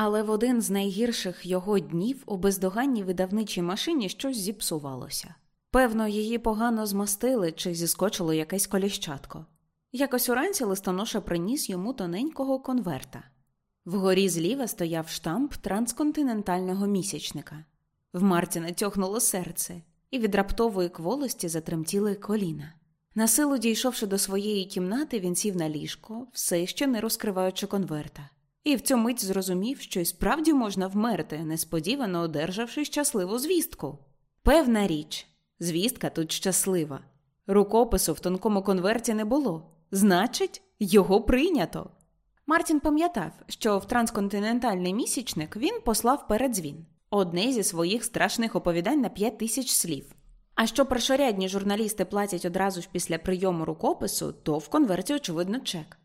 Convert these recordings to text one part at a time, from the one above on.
Але в один з найгірших його днів у бездоганній видавничій машині щось зіпсувалося. Певно, її погано змастили чи зіскочило якесь коліщатко. Якось уранці листоноша приніс йому тоненького конверта. Вгорі зліва стояв штамп трансконтинентального місячника. В Мартіна тьохнуло серце, і від раптової кволості затремтіли коліна. Насилу дійшовши до своєї кімнати, він сів на ліжко, все ще не розкриваючи конверта і в цю мить зрозумів, що й справді можна вмерти, несподівано одержавши щасливу звістку. Певна річ, звістка тут щаслива. Рукопису в тонкому конверті не було, значить, його прийнято. Мартін пам'ятав, що в трансконтинентальний місячник він послав передзвін одне зі своїх страшних оповідань на п'ять тисяч слів. А що першорядні журналісти платять одразу ж після прийому рукопису, то в конверті, очевидно, чек.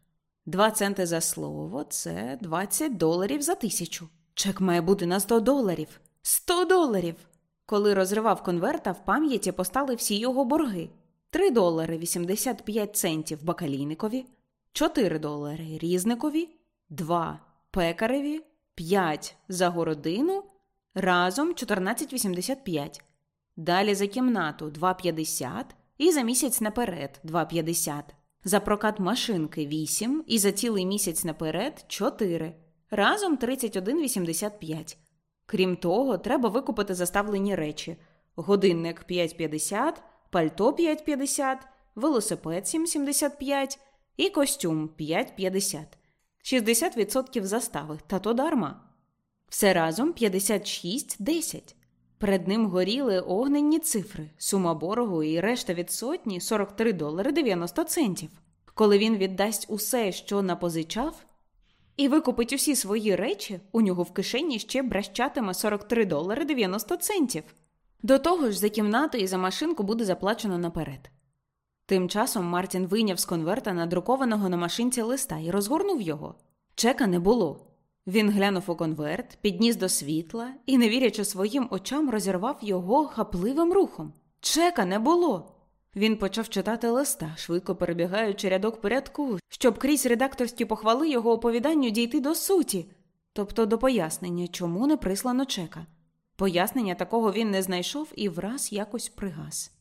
Два центи за слово це 20 доларів за тисячу. Чек має бути на 100 доларів. 100 доларів! Коли розривав конверта, в пам'яті постали всі його борги: 3 долари 85 центів бакалійникові, 4 долари різникові, 2 пекареві, 5 за городину, разом 14,85. Далі за кімнату 2,50 і за місяць наперед 2,50. За прокат машинки 8 і за цілий місяць наперед 4. Разом 31,85. Крім того, треба викупити заставлені речі: годинник 5,50, пальто 5,50, велосипед 7,75 і костюм 5,50. 60% застави, та то дарма. Все разом 56,10. Перед ним горіли огненні цифри, сума боргу і решта від сотні 43 долари 90 центів. Коли він віддасть усе, що напозичав, і викупить усі свої речі, у нього в кишені ще бращатиме 43 долари 90 центів. До того ж, за кімнату і за машинку буде заплачено наперед. Тим часом Мартін вийняв з конверта надрукованого на машинці листа і розгорнув його. Чека не було. Він глянув у конверт, підніс до світла і, не вірячи своїм очам, розірвав його хапливим рухом. Чека не було. Він почав читати листа, швидко перебігаючи рядок порядку, щоб крізь редакторські похвали його оповіданню дійти до суті, тобто до пояснення, чому не прислано чека. Пояснення такого він не знайшов і враз якось пригас.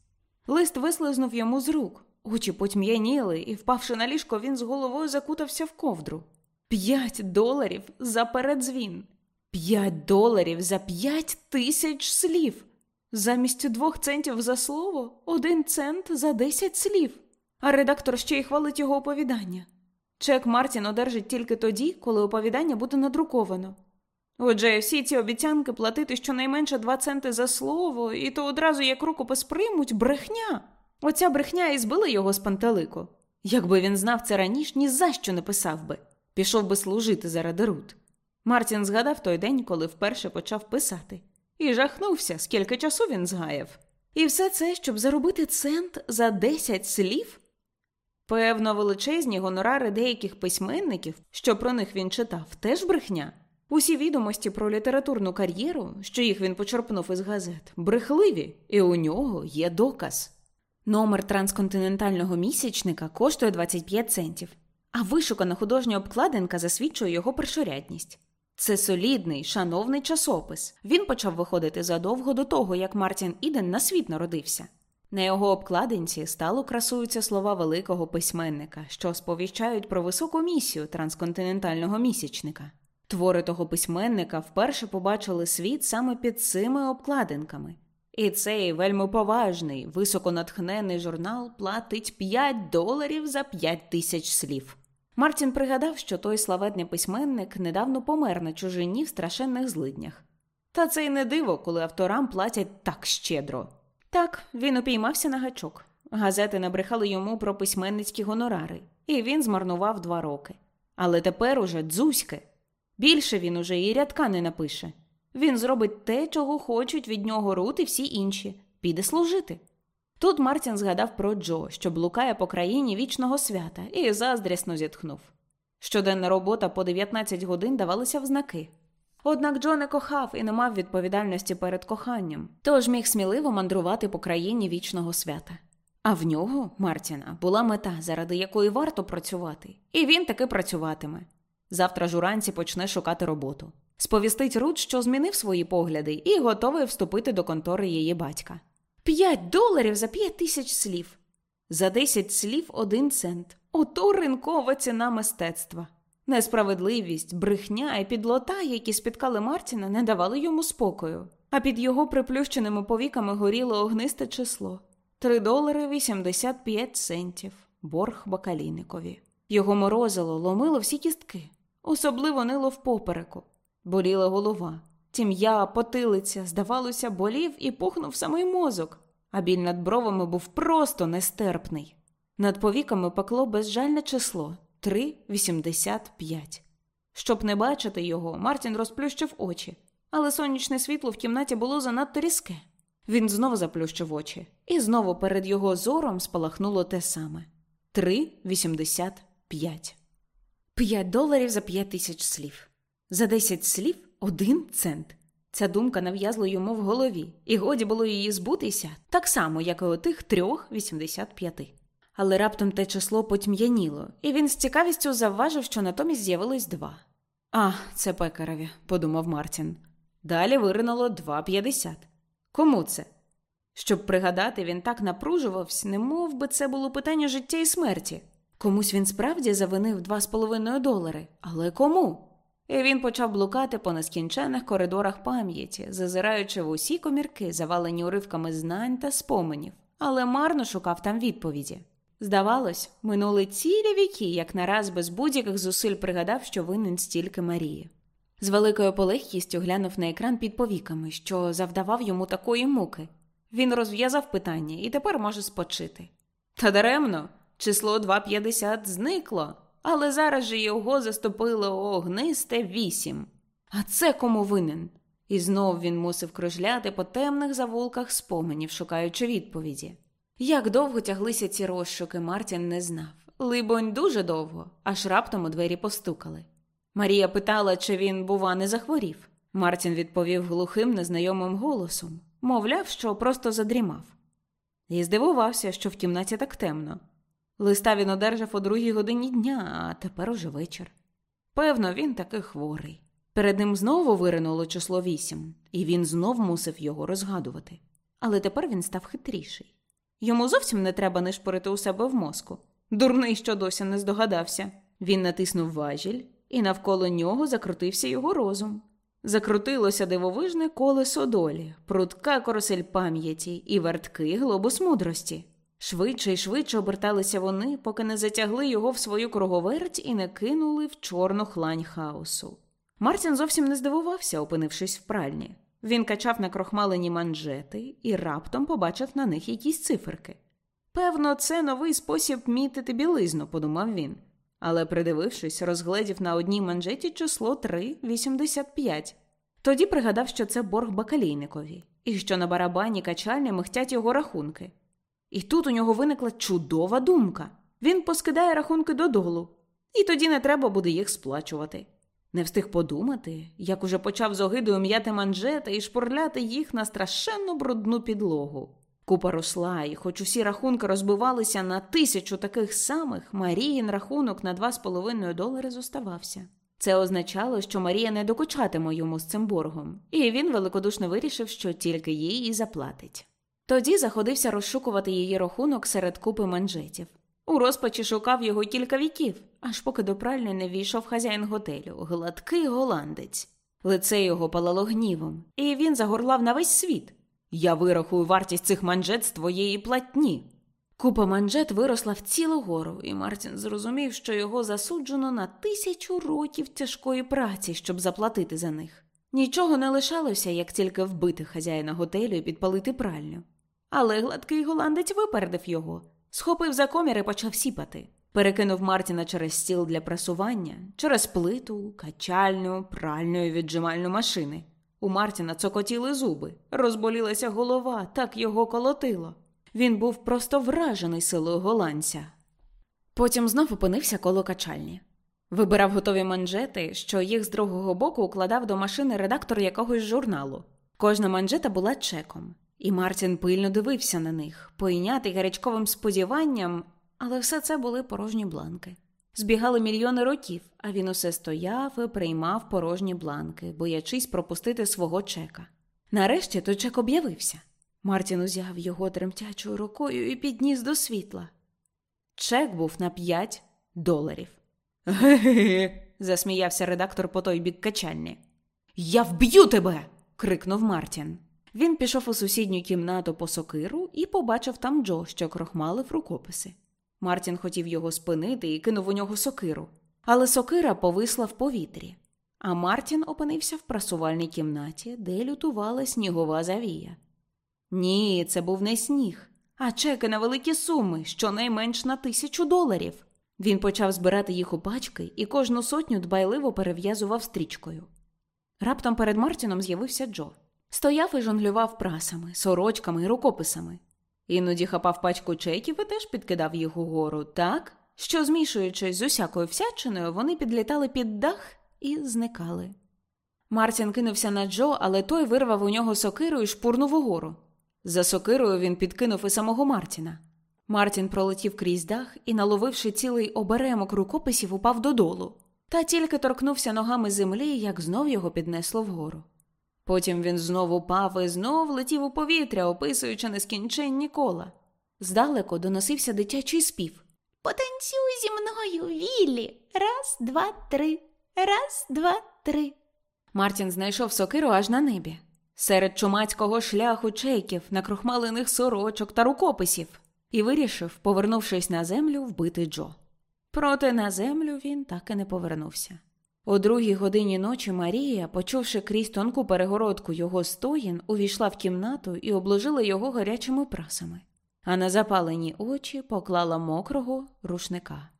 Лист вислизнув йому з рук, очі потьм'яніли, і, впавши на ліжко, він з головою закутався в ковдру. П'ять доларів за передзвін. П'ять доларів за п'ять тисяч слів. Замість двох центів за слово один цент за десять слів. А редактор ще й хвалить його оповідання. Чек Мартін одержить тільки тоді, коли оповідання буде надруковано. Отже, всі ці обіцянки платити щонайменше два центи за слово, і то одразу як рукопис приймуть брехня. Оця брехня і збила його з пантелику. Якби він знав це раніше, ні за що не писав би пішов би служити заради Рут. Мартін згадав той день, коли вперше почав писати, і жахнувся, скільки часу він згаяв. І все це, щоб заробити цент за десять слів? Певно, величезні гонорари деяких письменників, що про них він читав, теж брехня. Усі відомості про літературну кар'єру, що їх він почерпнув із газет, брехливі, і у нього є доказ. Номер трансконтинентального місячника коштує 25 центів а вишукана художня обкладинка засвідчує його першорядність. Це солідний, шановний часопис. Він почав виходити задовго до того, як Мартін Іден на світ народився. На його обкладинці стало красуються слова великого письменника, що сповіщають про високу місію трансконтинентального місячника. Твори того письменника вперше побачили світ саме під цими обкладинками. І цей вельми поважний, високонатхнений журнал платить 5 доларів за 5 тисяч слів. Мартін пригадав, що той славетний письменник недавно помер на чужині в страшенних злиднях. Та це й не диво, коли авторам платять так щедро. Так, він упіймався на гачок. Газети набрехали йому про письменницькі гонорари, і він змарнував два роки. Але тепер уже дзузьки. Більше він уже і рядка не напише. Він зробить те, чого хочуть від нього Рут і всі інші, піде служити. Тут Мартін згадав про Джо, що блукає по країні вічного свята, і заздрісно зітхнув. Щоденна робота по 19 годин давалася в знаки. Однак Джо не кохав і не мав відповідальності перед коханням, тож міг сміливо мандрувати по країні вічного свята. А в нього, Мартіна, була мета, заради якої варто працювати, і він таки працюватиме. Завтра ж уранці почне шукати роботу. Сповістить Рут, що змінив свої погляди, і готовий вступити до контори її батька. П'ять доларів за п'ять тисяч слів. За десять слів один цент. Ото ринкова ціна мистецтва. Несправедливість, брехня і підлота, які спіткали Мартіна, не давали йому спокою, а під його приплющеними повіками горіло огнисте число три долари вісімдесят п'ять центів, борг бакалійникові. Його морозило, ломило всі кістки, особливо нило в попереку, боліла голова. Тім'я, потилиця, здавалося, болів і пухнув самий мозок, а біль над бровами був просто нестерпний. Над повіками пекло безжальне число 3,85. Щоб не бачити його, Мартін розплющив очі, але сонячне світло в кімнаті було занадто різке. Він знову заплющив очі, і знову перед його зором спалахнуло те саме 3,85. П'ять доларів за п'ять тисяч слів. За десять слів один цент. Ця думка нав'язла йому в голові, і годі було її збутися так само, як і у тих трьох вісімдесят п'яти. Але раптом те число потьм'яніло, і він з цікавістю завважив, що натомість з'явилось два. А, це пекареві, подумав Мартін. Далі виринуло два п'ятдесят. Кому це? Щоб пригадати, він так напружувався, не мов би це було питання життя і смерті. Комусь він справді завинив два з половиною долари, але кому? І він почав блукати по нескінчених коридорах пам'яті, зазираючи в усі комірки, завалені уривками знань та споменів, але марно шукав там відповіді. Здавалось, минули цілі віки, як нараз без будь-яких зусиль пригадав, що винен стільки Марії. З великою полегкістю глянув на екран під повіками, що завдавав йому такої муки. Він розв'язав питання і тепер може спочити. Та даремно, число 2,50 зникло, але зараз же його заступило огнисте вісім. А це кому винен? І знов він мусив кружляти по темних завулках споменів, шукаючи відповіді. Як довго тяглися ці розшуки, Мартін не знав. Либонь, дуже довго, аж раптом у двері постукали. Марія питала, чи він, бува, не захворів. Мартін відповів глухим, незнайомим голосом, мовляв, що просто задрімав. І здивувався, що в кімнаті так темно. Листа він одержав о другій годині дня, а тепер уже вечір. Певно, він таки хворий. Перед ним знову виринуло число вісім, і він знов мусив його розгадувати. Але тепер він став хитріший. Йому зовсім не треба нишпорити у себе в мозку. Дурний, що досі не здогадався. Він натиснув важіль, і навколо нього закрутився його розум. Закрутилося дивовижне колесо долі, прудка коросель пам'яті і верткий глобус мудрості. Швидше й швидше оберталися вони, поки не затягли його в свою круговерть і не кинули в чорну хлань хаосу. Мартін зовсім не здивувався, опинившись в пральні. Він качав на крохмалені манжети і раптом побачив на них якісь циферки. Певно, це новий спосіб мітити білизну, подумав він, але, придивившись, розгледів на одній манжеті число 3,85. Тоді пригадав, що це борг бакалійникові, і що на барабані качальні михтять його рахунки. І тут у нього виникла чудова думка він поскидає рахунки додолу, і тоді не треба буде їх сплачувати. Не встиг подумати, як уже почав з огидою м'яти манжети і шпурляти їх на страшенно брудну підлогу. Купа росла, і хоч усі рахунки розбивалися на тисячу таких самих, Маріїн рахунок на два з половиною долари зоставався. Це означало, що Марія не докучатиме йому з цим боргом, і він великодушно вирішив, що тільки їй і заплатить. Тоді заходився розшукувати її рахунок серед купи манжетів. У розпачі шукав його кілька віків, аж поки до пральні не війшов хазяїн готелю, гладкий голландець. Лице його палало гнівом, і він загорлав на весь світ. Я вирахую вартість цих манжет з твоєї платні. Купа манжет виросла в цілу гору, і Мартін зрозумів, що його засуджено на тисячу років тяжкої праці, щоб заплатити за них. Нічого не лишалося, як тільки вбити хазяїна готелю і підпалити пральню. Але гладкий голландець випередив його, схопив за комір і почав сіпати. Перекинув Мартіна через стіл для прасування, через плиту, качальню, пральню і віджимальну машини. У Мартіна цокотіли зуби, розболілася голова, так його колотило. Він був просто вражений силою голландця. Потім знов опинився коло качальні. Вибирав готові манжети, що їх з другого боку укладав до машини редактор якогось журналу. Кожна манжета була чеком, і Мартін пильно дивився на них, пойнятий гарячковим сподіванням, але все це були порожні бланки. Збігали мільйони років, а він усе стояв і приймав порожні бланки, боячись пропустити свого чека. Нарешті той чек об'явився. Мартін узяв його тремтячою рукою і підніс до світла. Чек був на п'ять доларів. Ге-ге, засміявся редактор по той бік качальні. Я вб'ю тебе. крикнув Мартін. Він пішов у сусідню кімнату по сокиру і побачив там Джо, що крохмалив рукописи. Мартін хотів його спинити і кинув у нього сокиру, але сокира повисла в повітрі. А Мартін опинився в прасувальній кімнаті, де лютувала снігова завія. Ні, це був не сніг, а чеки на великі суми, щонайменш на тисячу доларів. Він почав збирати їх у пачки і кожну сотню дбайливо перев'язував стрічкою. Раптом перед Мартіном з'явився Джо. Стояв і жонглював прасами, сорочками і рукописами. Іноді хапав пачку чеків і теж підкидав їх угору, так, що, змішуючись з усякою всячиною, вони підлітали під дах і зникали. Мартін кинувся на Джо, але той вирвав у нього сокиру і шпурнув угору. За сокирою він підкинув і самого Мартіна. Мартін пролетів крізь дах і, наловивши цілий оберемок рукописів, упав додолу. Та тільки торкнувся ногами землі, як знов його піднесло вгору. Потім він знову пав і знов летів у повітря, описуючи нескінченні кола. Здалеку доносився дитячий спів. Потанцюй зі мною, Віллі. Раз, два, три. Раз, два, три. Мартін знайшов сокиру аж на небі. Серед чумацького шляху чейків, накрохмалених сорочок та рукописів, і вирішив, повернувшись на землю, вбити Джо. Проте на землю він так і не повернувся. О другій годині ночі Марія, почувши крізь тонку перегородку його стоїн, увійшла в кімнату і обложила його гарячими прасами, а на запалені очі поклала мокрого рушника.